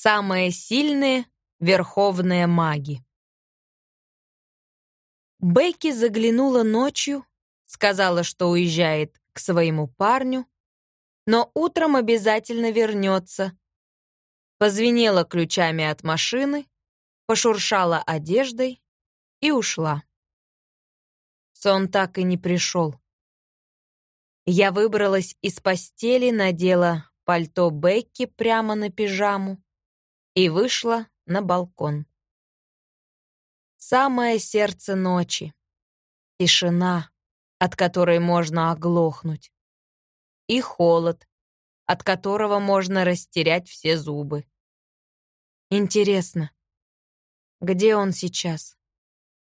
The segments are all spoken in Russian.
Самые сильные — верховные маги. Бекки заглянула ночью, сказала, что уезжает к своему парню, но утром обязательно вернется. Позвенела ключами от машины, пошуршала одеждой и ушла. Сон так и не пришел. Я выбралась из постели, надела пальто Бекки прямо на пижаму и вышла на балкон. Самое сердце ночи. Тишина, от которой можно оглохнуть. И холод, от которого можно растерять все зубы. Интересно, где он сейчас?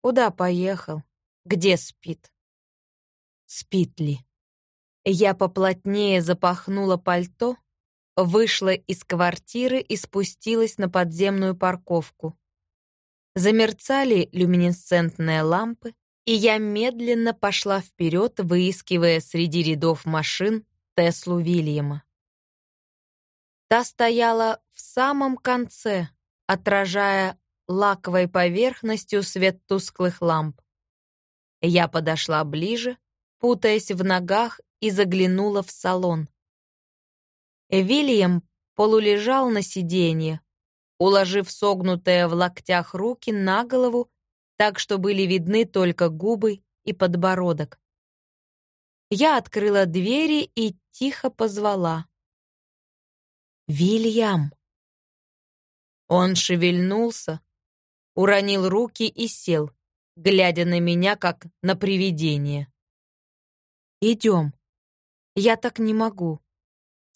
Куда поехал? Где спит? Спит ли? Я поплотнее запахнула пальто, вышла из квартиры и спустилась на подземную парковку. Замерцали люминесцентные лампы, и я медленно пошла вперед, выискивая среди рядов машин Теслу Вильяма. Та стояла в самом конце, отражая лаковой поверхностью свет тусклых ламп. Я подошла ближе, путаясь в ногах и заглянула в салон. Вильям полулежал на сиденье, уложив согнутые в локтях руки на голову, так что были видны только губы и подбородок. Я открыла двери и тихо позвала. «Вильям!» Он шевельнулся, уронил руки и сел, глядя на меня, как на привидение. «Идем. Я так не могу.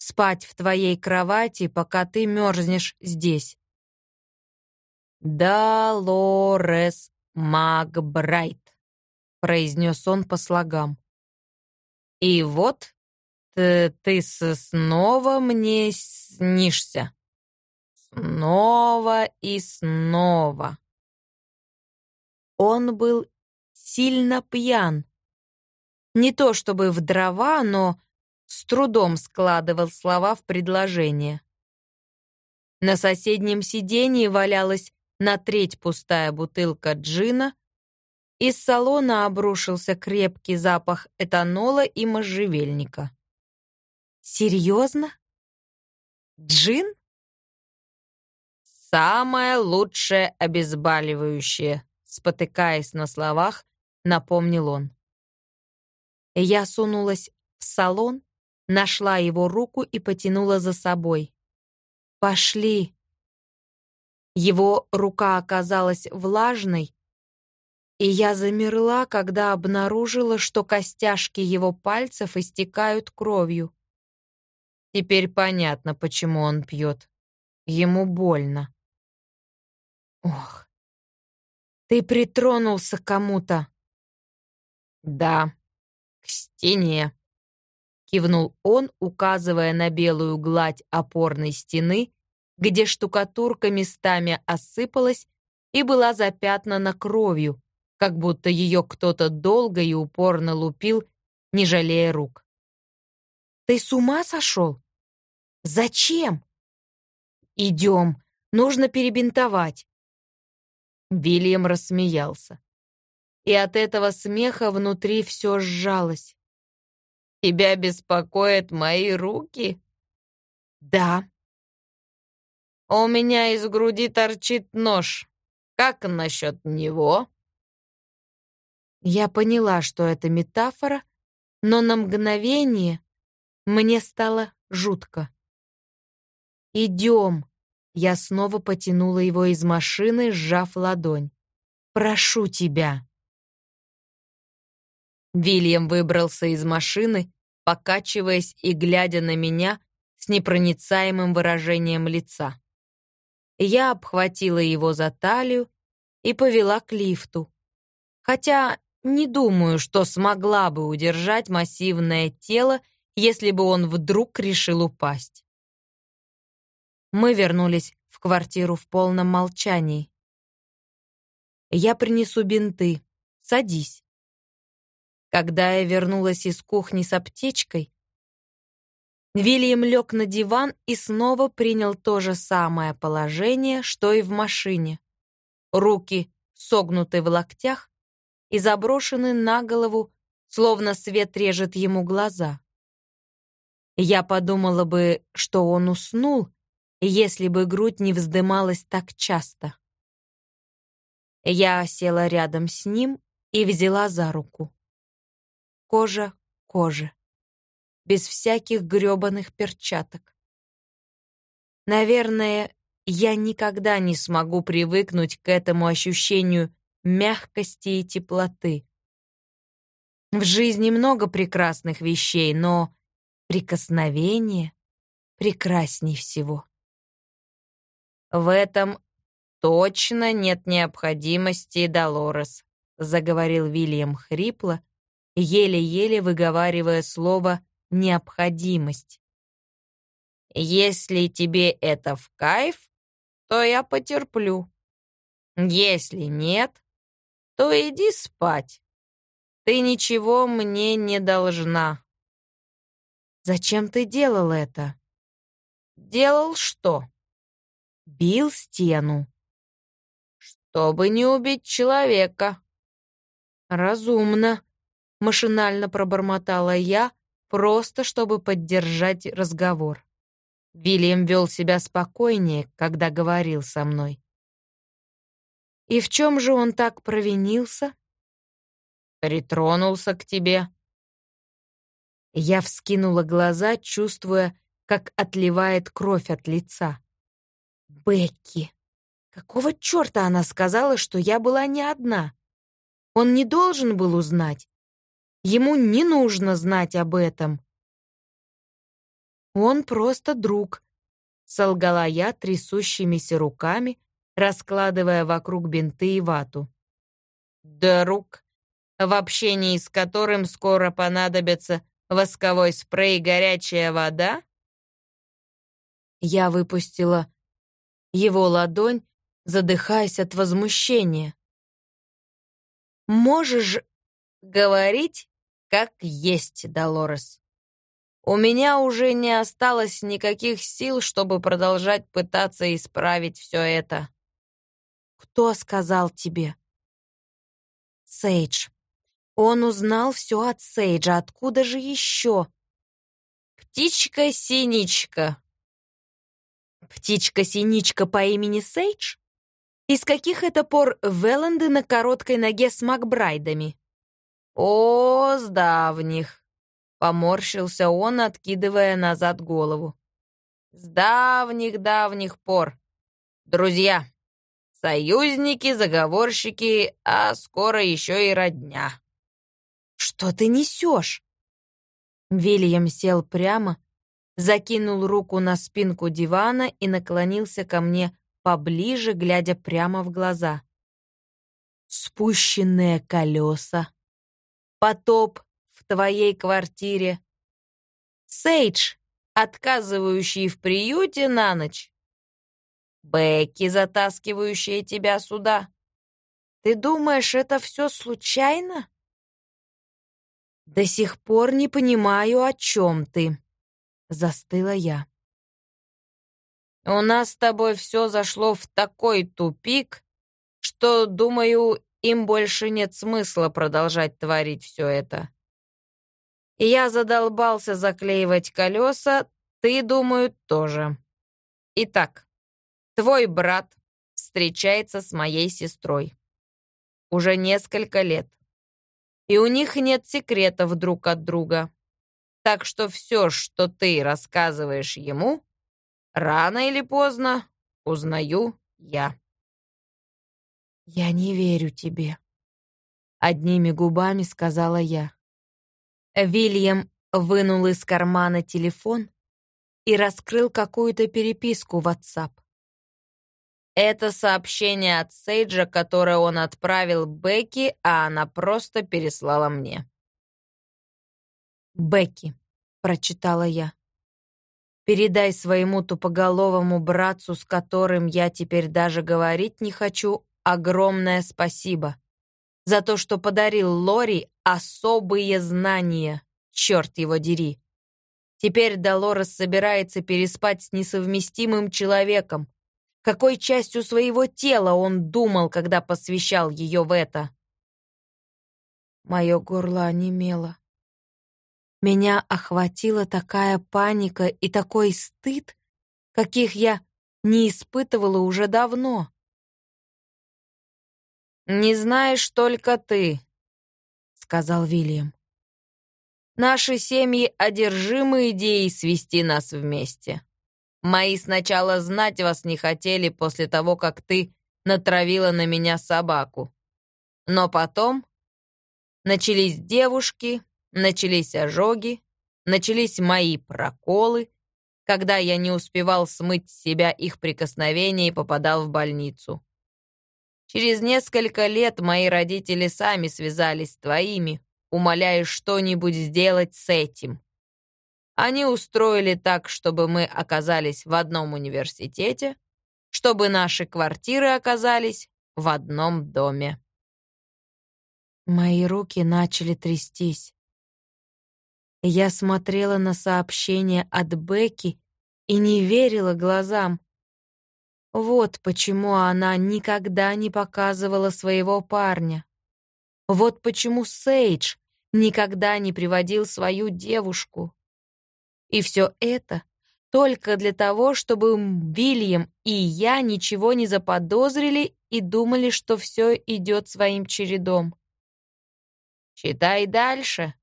Спать в твоей кровати, пока ты мерзнешь здесь». «Долорес Макбрайт», — произнес он по слогам. «И вот ты, ты снова мне снишься. Снова и снова». Он был сильно пьян. Не то чтобы в дрова, но с трудом складывал слова в предложение. На соседнем сиденье валялась на треть пустая бутылка джина, из салона обрушился крепкий запах этанола и можжевельника. «Серьезно? Джин?» «Самое лучшее обезболивающее», спотыкаясь на словах, напомнил он. Я сунулась в салон, нашла его руку и потянула за собой. «Пошли!» Его рука оказалась влажной, и я замерла, когда обнаружила, что костяшки его пальцев истекают кровью. Теперь понятно, почему он пьет. Ему больно. Ох, ты притронулся к кому-то. Да, к стене. Кивнул он, указывая на белую гладь опорной стены, где штукатурка местами осыпалась и была запятнана кровью, как будто ее кто-то долго и упорно лупил, не жалея рук. «Ты с ума сошел? Зачем?» «Идем, нужно перебинтовать. Вильям рассмеялся. И от этого смеха внутри все сжалось. «Тебя беспокоят мои руки?» «Да». «У меня из груди торчит нож. Как насчет него?» Я поняла, что это метафора, но на мгновение мне стало жутко. «Идем», я снова потянула его из машины, сжав ладонь. «Прошу тебя!» Вильям выбрался из машины, покачиваясь и глядя на меня с непроницаемым выражением лица. Я обхватила его за талию и повела к лифту. Хотя не думаю, что смогла бы удержать массивное тело, если бы он вдруг решил упасть. Мы вернулись в квартиру в полном молчании. «Я принесу бинты. Садись». Когда я вернулась из кухни с аптечкой, Вильям лег на диван и снова принял то же самое положение, что и в машине. Руки согнуты в локтях и заброшены на голову, словно свет режет ему глаза. Я подумала бы, что он уснул, если бы грудь не вздымалась так часто. Я села рядом с ним и взяла за руку. Кожа кожи без всяких грёбаных перчаток. Наверное, я никогда не смогу привыкнуть к этому ощущению мягкости и теплоты. В жизни много прекрасных вещей, но прикосновение прекрасней всего. В этом точно нет необходимости, Долорес, заговорил Вильям хрипло, еле-еле выговаривая слово необходимость. Если тебе это в кайф, то я потерплю. Если нет, то иди спать. Ты ничего мне не должна. Зачем ты делал это? Делал что? Бил стену. Чтобы не убить человека. Разумно, машинально пробормотала я, просто чтобы поддержать разговор. Вильям вел себя спокойнее, когда говорил со мной. «И в чем же он так провинился?» «Притронулся к тебе». Я вскинула глаза, чувствуя, как отливает кровь от лица. «Бекки! Какого черта она сказала, что я была не одна? Он не должен был узнать. Ему не нужно знать об этом. Он просто друг, солгала я трясущимися руками, раскладывая вокруг бинты и вату. Друг, в общении с которым скоро понадобится восковой спрей и горячая вода? Я выпустила его ладонь, задыхаясь от возмущения. «Можешь говорить как есть, Долорес. У меня уже не осталось никаких сил, чтобы продолжать пытаться исправить все это. Кто сказал тебе? Сейдж. Он узнал все от Сейджа. Откуда же еще? Птичка-синичка. Птичка-синичка по имени Сейдж? Из каких это пор Велленды на короткой ноге с Макбрайдами? «О, с давних!» — поморщился он, откидывая назад голову. «С давних-давних пор. Друзья, союзники, заговорщики, а скоро еще и родня». «Что ты несешь?» Вильям сел прямо, закинул руку на спинку дивана и наклонился ко мне поближе, глядя прямо в глаза. «Спущенные колеса, потоп в твоей квартире. Сейдж, отказывающий в приюте на ночь. Бекки, затаскивающая тебя сюда. Ты думаешь, это все случайно? До сих пор не понимаю, о чем ты. Застыла я. У нас с тобой все зашло в такой тупик, что, думаю, им больше нет смысла продолжать творить все это. Я задолбался заклеивать колеса, ты, думаю, тоже. Итак, твой брат встречается с моей сестрой. Уже несколько лет. И у них нет секретов друг от друга. Так что все, что ты рассказываешь ему, рано или поздно узнаю я. «Я не верю тебе», — одними губами сказала я. Вильям вынул из кармана телефон и раскрыл какую-то переписку в WhatsApp. Это сообщение от Сейджа, которое он отправил Бекки, а она просто переслала мне. «Бекки», — прочитала я. «Передай своему тупоголовому братцу, с которым я теперь даже говорить не хочу, огромное спасибо за то, что подарил Лори особые знания, черт его дери. Теперь Долорес собирается переспать с несовместимым человеком. Какой частью своего тела он думал, когда посвящал ее в это? Мое горло онемело. Меня охватила такая паника и такой стыд, каких я не испытывала уже давно. «Не знаешь только ты», — сказал Вильям. Наши семьи одержимы идеей свести нас вместе. Мои сначала знать вас не хотели после того, как ты натравила на меня собаку. Но потом начались девушки, начались ожоги, начались мои проколы, когда я не успевал смыть с себя их прикосновения и попадал в больницу. Через несколько лет мои родители сами связались с твоими, умоляя что-нибудь сделать с этим. Они устроили так, чтобы мы оказались в одном университете, чтобы наши квартиры оказались в одном доме. Мои руки начали трястись. Я смотрела на сообщение от Бекки и не верила глазам. Вот почему она никогда не показывала своего парня. Вот почему Сейдж никогда не приводил свою девушку. И все это только для того, чтобы Вильям и я ничего не заподозрили и думали, что все идет своим чередом. «Читай дальше.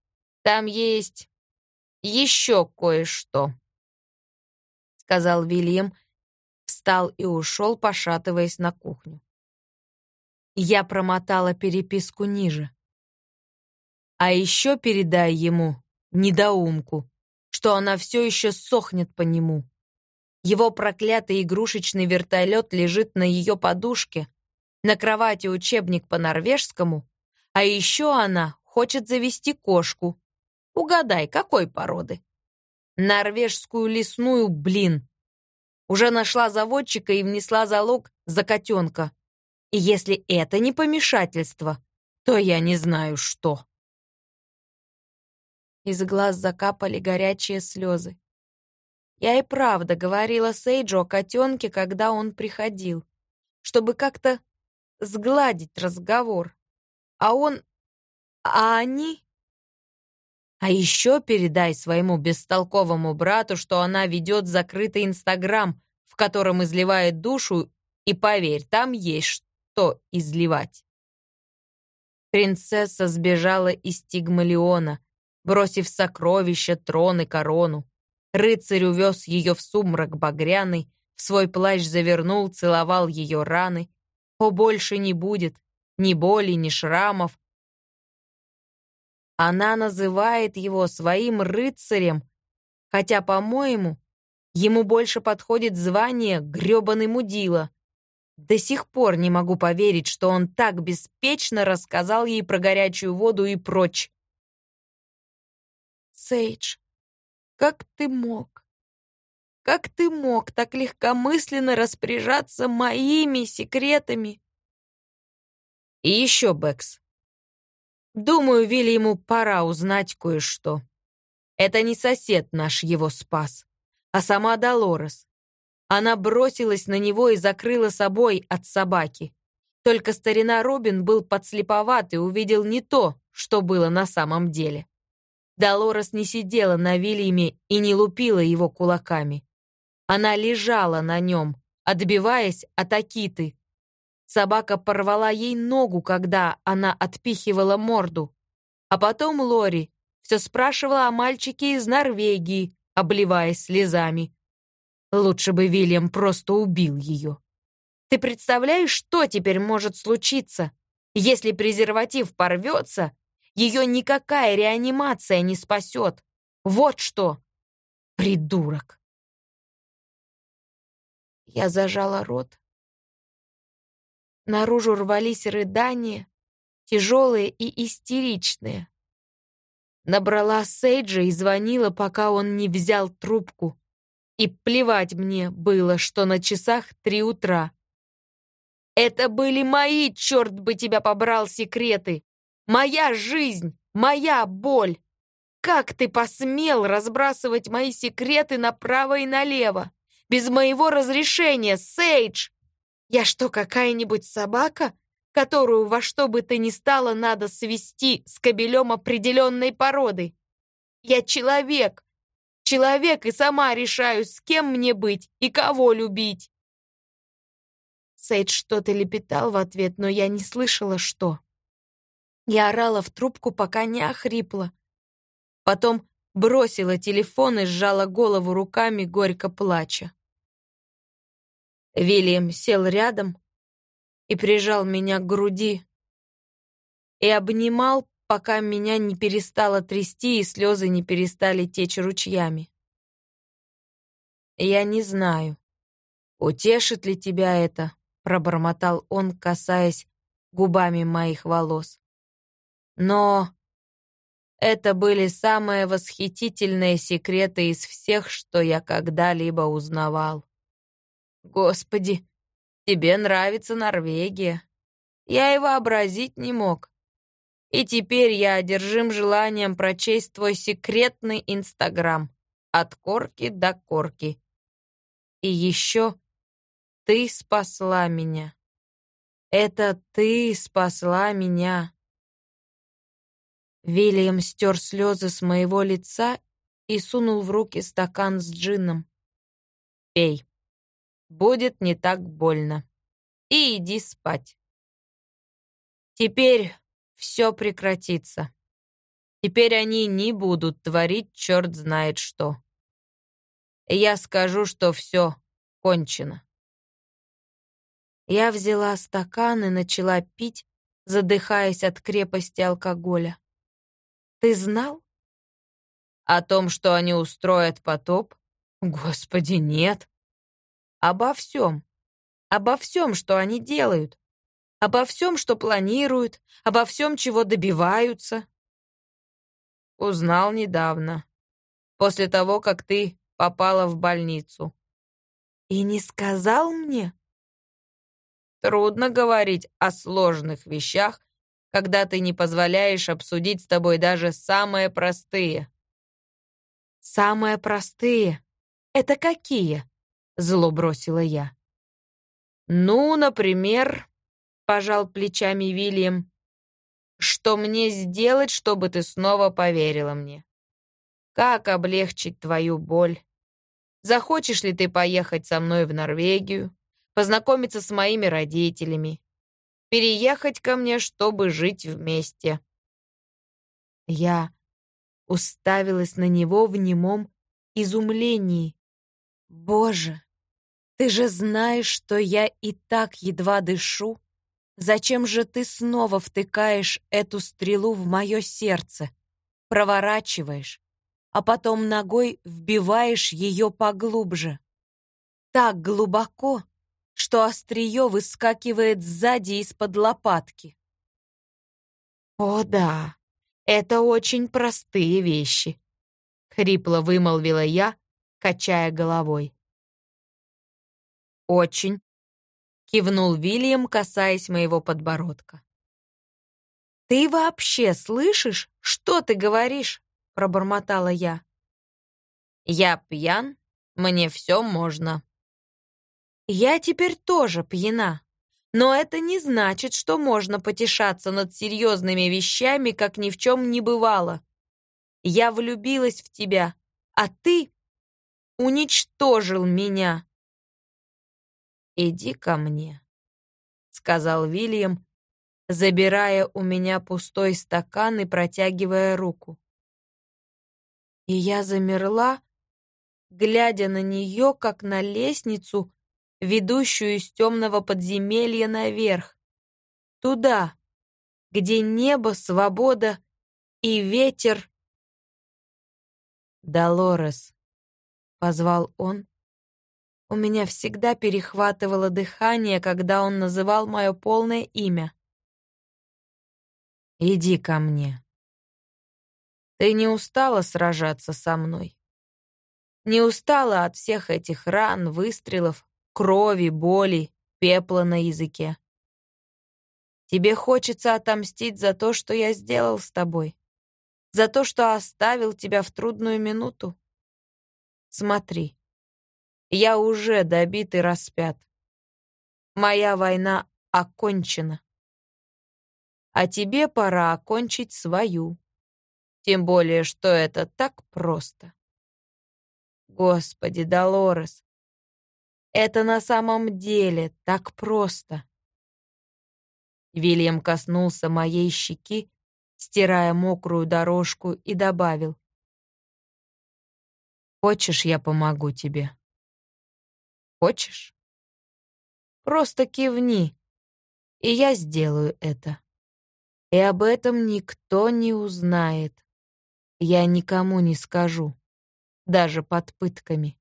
Там есть еще кое-что», — сказал Вильям, встал и ушел, пошатываясь на кухню. Я промотала переписку ниже. А еще передай ему, недоумку, что она все еще сохнет по нему. Его проклятый игрушечный вертолет лежит на ее подушке, на кровати учебник по норвежскому, а еще она хочет завести кошку. Угадай, какой породы? Норвежскую лесную, блин. Уже нашла заводчика и внесла залог за котенка. И если это не помешательство, то я не знаю, что. Из глаз закапали горячие слезы. Я и правда говорила Сейджу о котенке, когда он приходил, чтобы как-то сгладить разговор. А он... А они... А еще передай своему бестолковому брату, что она ведет закрытый Инстаграм, в котором изливает душу, и поверь, там есть что изливать. Принцесса сбежала из Тигмалиона, бросив сокровища, трон и корону. Рыцарь увез ее в сумрак багряный, в свой плащ завернул, целовал ее раны. О, больше не будет ни боли, ни шрамов. Она называет его своим рыцарем, хотя, по-моему, ему больше подходит звание грёбаный мудила. До сих пор не могу поверить, что он так беспечно рассказал ей про горячую воду и прочь. Сейдж, как ты мог? Как ты мог так легкомысленно распоряжаться моими секретами? И еще, Бэкс. Думаю, Вильяму пора узнать кое-что. Это не сосед наш его спас, а сама Долорес. Она бросилась на него и закрыла собой от собаки. Только старина Робин был подслеповат и увидел не то, что было на самом деле. Долорес не сидела на Вильяме и не лупила его кулаками. Она лежала на нем, отбиваясь от Акиты. Собака порвала ей ногу, когда она отпихивала морду. А потом Лори все спрашивала о мальчике из Норвегии, обливаясь слезами. Лучше бы Вильям просто убил ее. Ты представляешь, что теперь может случиться, если презерватив порвется ее никакая реанимация не спасет. Вот что! Придурок! Я зажала рот. Наружу рвались рыдания, тяжелые и истеричные. Набрала Сейджа и звонила, пока он не взял трубку. И плевать мне было, что на часах три утра. Это были мои, черт бы тебя побрал, секреты. Моя жизнь, моя боль. Как ты посмел разбрасывать мои секреты направо и налево? Без моего разрешения, Сейдж! Я что, какая-нибудь собака, которую во что бы то ни стало надо свести с кобелем определенной породы? Я человек, человек и сама решаю, с кем мне быть и кого любить. Сейдж что-то лепетал в ответ, но я не слышала, что. Я орала в трубку, пока не охрипла. Потом бросила телефон и сжала голову руками, горько плача. Вильям сел рядом и прижал меня к груди и обнимал, пока меня не перестало трясти и слезы не перестали течь ручьями. «Я не знаю, утешит ли тебя это», — пробормотал он, касаясь губами моих волос. «Но это были самые восхитительные секреты из всех, что я когда-либо узнавал. Господи, тебе нравится Норвегия. Я и вообразить не мог. И теперь я одержим желанием прочесть твой секретный Инстаграм. От корки до корки. И еще ты спасла меня. Это ты спасла меня. Вильям стер слезы с моего лица и сунул в руки стакан с джином. «Пей. Будет не так больно. И иди спать. Теперь все прекратится. Теперь они не будут творить черт знает что. Я скажу, что все кончено. Я взяла стакан и начала пить, задыхаясь от крепости алкоголя. Ты знал? О том, что они устроят потоп? Господи, нет. Обо всем. Обо всем, что они делают обо всем, что планируют, обо всем, чего добиваются. Узнал недавно, после того, как ты попала в больницу. И не сказал мне? Трудно говорить о сложных вещах, когда ты не позволяешь обсудить с тобой даже самые простые. Самые простые? Это какие? Зло бросила я. Ну, например, пожал плечами Вильям. Что мне сделать, чтобы ты снова поверила мне? Как облегчить твою боль? Захочешь ли ты поехать со мной в Норвегию, познакомиться с моими родителями, переехать ко мне, чтобы жить вместе? Я уставилась на него в немом изумлении. Боже, ты же знаешь, что я и так едва дышу. Зачем же ты снова втыкаешь эту стрелу в мое сердце, проворачиваешь, а потом ногой вбиваешь ее поглубже? Так глубоко, что острие выскакивает сзади из-под лопатки. «О да, это очень простые вещи», — хрипло вымолвила я, качая головой. «Очень», кивнул Вильям, касаясь моего подбородка. Ты вообще слышишь, что ты говоришь? пробормотала я. Я пьян, мне все можно. Я теперь тоже пьяна. Но это не значит, что можно потешаться над серьезными вещами, как ни в чем не бывало. Я влюбилась в тебя, а ты уничтожил меня. «Иди ко мне», — сказал Вильям, забирая у меня пустой стакан и протягивая руку. И я замерла, глядя на нее, как на лестницу, ведущую из темного подземелья наверх, туда, где небо, свобода и ветер. «Долорес», — позвал он, у меня всегда перехватывало дыхание, когда он называл мое полное имя. «Иди ко мне. Ты не устала сражаться со мной? Не устала от всех этих ран, выстрелов, крови, боли, пепла на языке? Тебе хочется отомстить за то, что я сделал с тобой? За то, что оставил тебя в трудную минуту? Смотри, я уже добит и распят. Моя война окончена. А тебе пора окончить свою. Тем более, что это так просто. Господи, Долорес, это на самом деле так просто. Вильям коснулся моей щеки, стирая мокрую дорожку, и добавил. «Хочешь, я помогу тебе?» «Хочешь?» «Просто кивни, и я сделаю это. И об этом никто не узнает. Я никому не скажу, даже под пытками.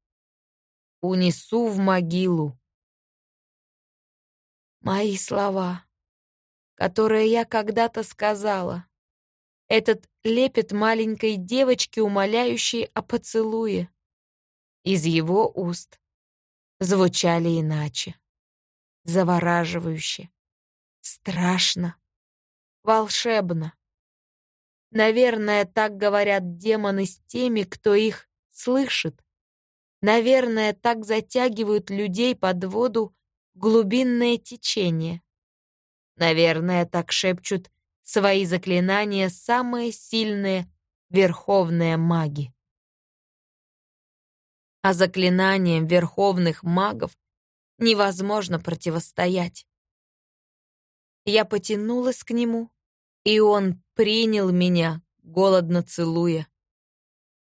Унесу в могилу». Мои слова которое я когда-то сказала. Этот лепет маленькой девочки, умоляющей о поцелуе. Из его уст звучали иначе. Завораживающе, страшно, волшебно. Наверное, так говорят демоны с теми, кто их слышит. Наверное, так затягивают людей под воду глубинное течение. Наверное, так шепчут свои заклинания самые сильные верховные маги. А заклинаниям верховных магов невозможно противостоять. Я потянулась к нему, и он принял меня, голодно целуя.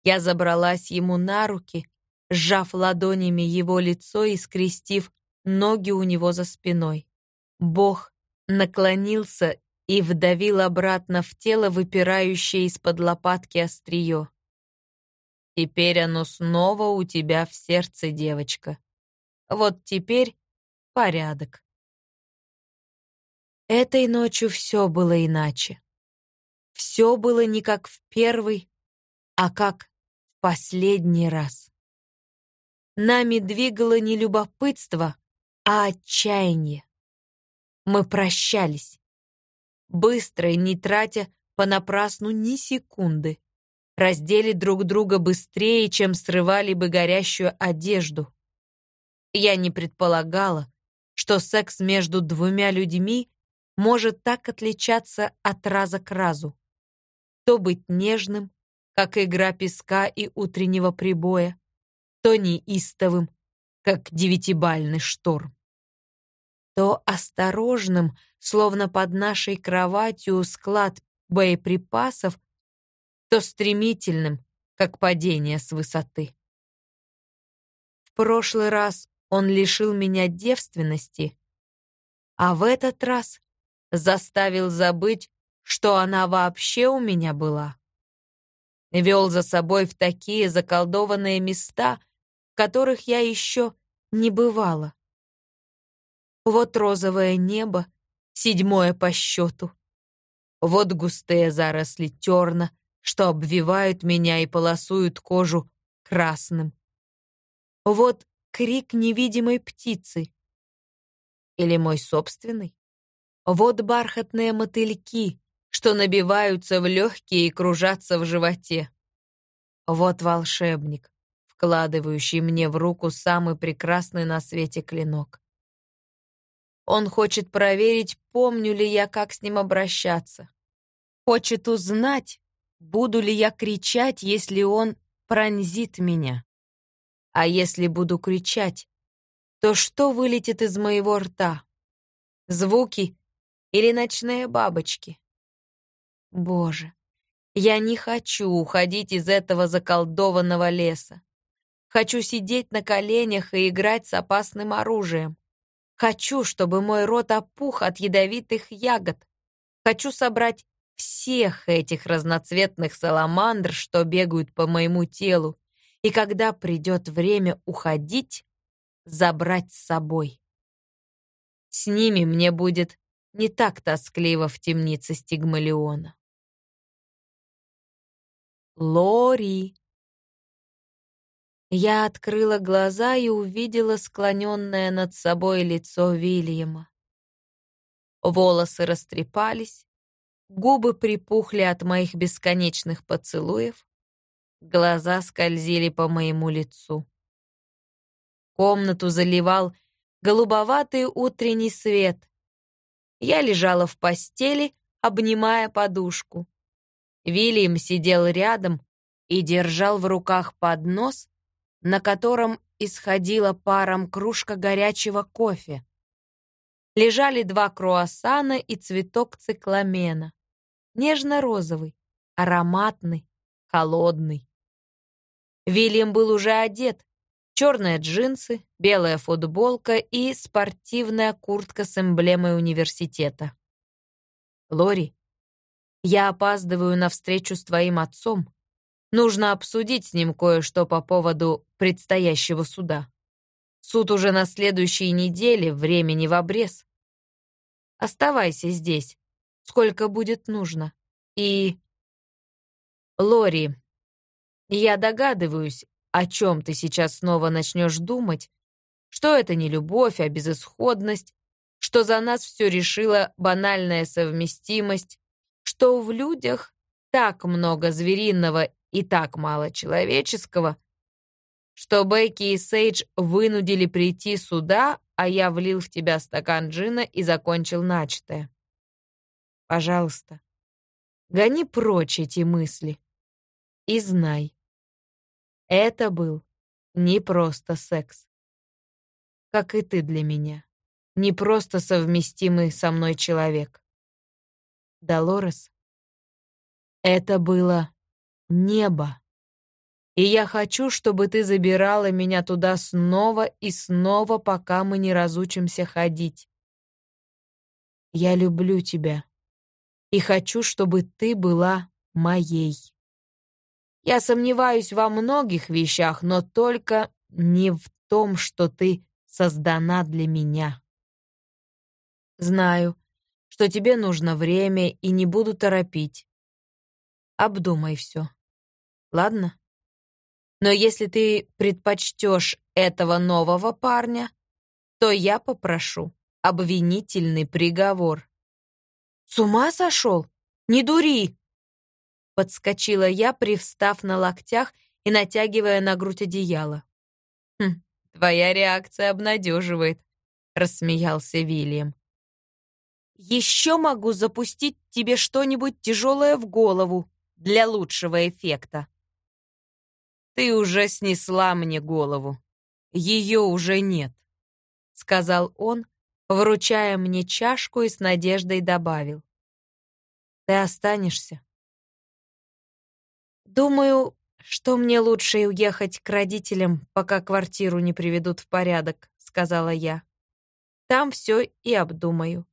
Я забралась ему на руки, сжав ладонями его лицо и скрестив ноги у него за спиной. Бог наклонился и вдавил обратно в тело выпирающее из-под лопатки острие. «Теперь оно снова у тебя в сердце, девочка. Вот теперь порядок». Этой ночью все было иначе. Все было не как в первый, а как в последний раз. Нами двигало не любопытство, а отчаяние. Мы прощались. Быстро и не тратя понапрасну ни секунды. Раздели друг друга быстрее, чем срывали бы горящую одежду. Я не предполагала, что секс между двумя людьми может так отличаться от раза к разу. То быть нежным, как игра песка и утреннего прибоя, то неистовым, как девятибальный шторм то осторожным, словно под нашей кроватью склад боеприпасов, то стремительным, как падение с высоты. В прошлый раз он лишил меня девственности, а в этот раз заставил забыть, что она вообще у меня была. Вел за собой в такие заколдованные места, в которых я еще не бывала. Вот розовое небо, седьмое по счету. Вот густые заросли терна, что обвивают меня и полосуют кожу красным. Вот крик невидимой птицы. Или мой собственный. Вот бархатные мотыльки, что набиваются в легкие и кружатся в животе. Вот волшебник, вкладывающий мне в руку самый прекрасный на свете клинок. Он хочет проверить, помню ли я, как с ним обращаться. Хочет узнать, буду ли я кричать, если он пронзит меня. А если буду кричать, то что вылетит из моего рта? Звуки или ночные бабочки? Боже, я не хочу уходить из этого заколдованного леса. Хочу сидеть на коленях и играть с опасным оружием. Хочу, чтобы мой рот опух от ядовитых ягод. Хочу собрать всех этих разноцветных саламандр, что бегают по моему телу, и когда придет время уходить, забрать с собой. С ними мне будет не так тоскливо в темнице Стигмалиона. Лори. Я открыла глаза и увидела склоненное над собой лицо Вильяма. Волосы растрепались, губы припухли от моих бесконечных поцелуев, глаза скользили по моему лицу. Комнату заливал голубоватый утренний свет. Я лежала в постели, обнимая подушку. Вильям сидел рядом и держал в руках поднос, на котором исходила паром кружка горячего кофе. Лежали два круассана и цветок цикламена. Нежно-розовый, ароматный, холодный. Вильям был уже одет. Черные джинсы, белая футболка и спортивная куртка с эмблемой университета. «Лори, я опаздываю на встречу с твоим отцом. Нужно обсудить с ним кое-что по поводу предстоящего суда. Суд уже на следующей неделе, времени в обрез. Оставайся здесь, сколько будет нужно. И... Лори, я догадываюсь, о чем ты сейчас снова начнешь думать, что это не любовь, а безысходность, что за нас все решила банальная совместимость, что в людях так много звериного и так мало человеческого, что Бекки и Сейдж вынудили прийти сюда, а я влил в тебя стакан джина и закончил начатое. Пожалуйста, гони прочь эти мысли и знай, это был не просто секс, как и ты для меня, не просто совместимый со мной человек. Долорес, это было небо. И я хочу, чтобы ты забирала меня туда снова и снова, пока мы не разучимся ходить. Я люблю тебя и хочу, чтобы ты была моей. Я сомневаюсь во многих вещах, но только не в том, что ты создана для меня. Знаю, что тебе нужно время и не буду торопить. Обдумай все. Ладно? Но если ты предпочтешь этого нового парня, то я попрошу обвинительный приговор. С ума сошел? Не дури! Подскочила я, привстав на локтях и натягивая на грудь одеяло. «Хм, твоя реакция обнадеживает», — рассмеялся Вильям. «Еще могу запустить тебе что-нибудь тяжелое в голову для лучшего эффекта». «Ты уже снесла мне голову. Ее уже нет», — сказал он, вручая мне чашку и с надеждой добавил. «Ты останешься?» «Думаю, что мне лучше уехать к родителям, пока квартиру не приведут в порядок», — сказала я. «Там все и обдумаю.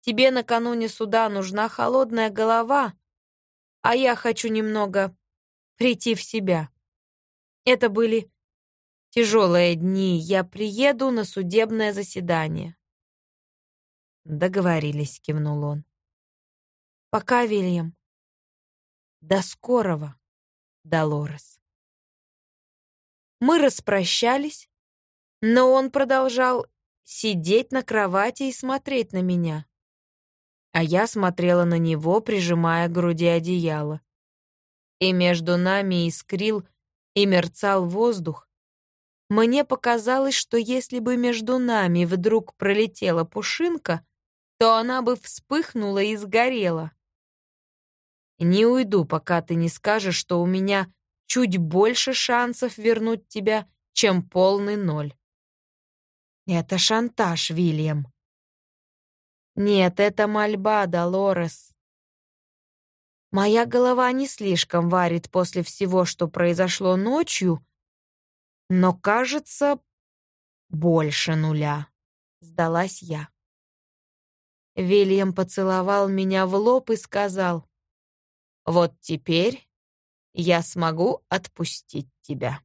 Тебе накануне суда нужна холодная голова, а я хочу немного прийти в себя. Это были тяжелые дни. Я приеду на судебное заседание». «Договорились», — кивнул он. «Пока, Вильям. До скорого, Долорес». Мы распрощались, но он продолжал сидеть на кровати и смотреть на меня. А я смотрела на него, прижимая к груди одеяло. И между нами искрил и мерцал воздух. Мне показалось, что если бы между нами вдруг пролетела пушинка, то она бы вспыхнула и сгорела. Не уйду, пока ты не скажешь, что у меня чуть больше шансов вернуть тебя, чем полный ноль. Это шантаж, Вильям. Нет, это мольба, Долорес. Моя голова не слишком варит после всего, что произошло ночью, но, кажется, больше нуля. Сдалась я. Вильям поцеловал меня в лоб и сказал, вот теперь я смогу отпустить тебя.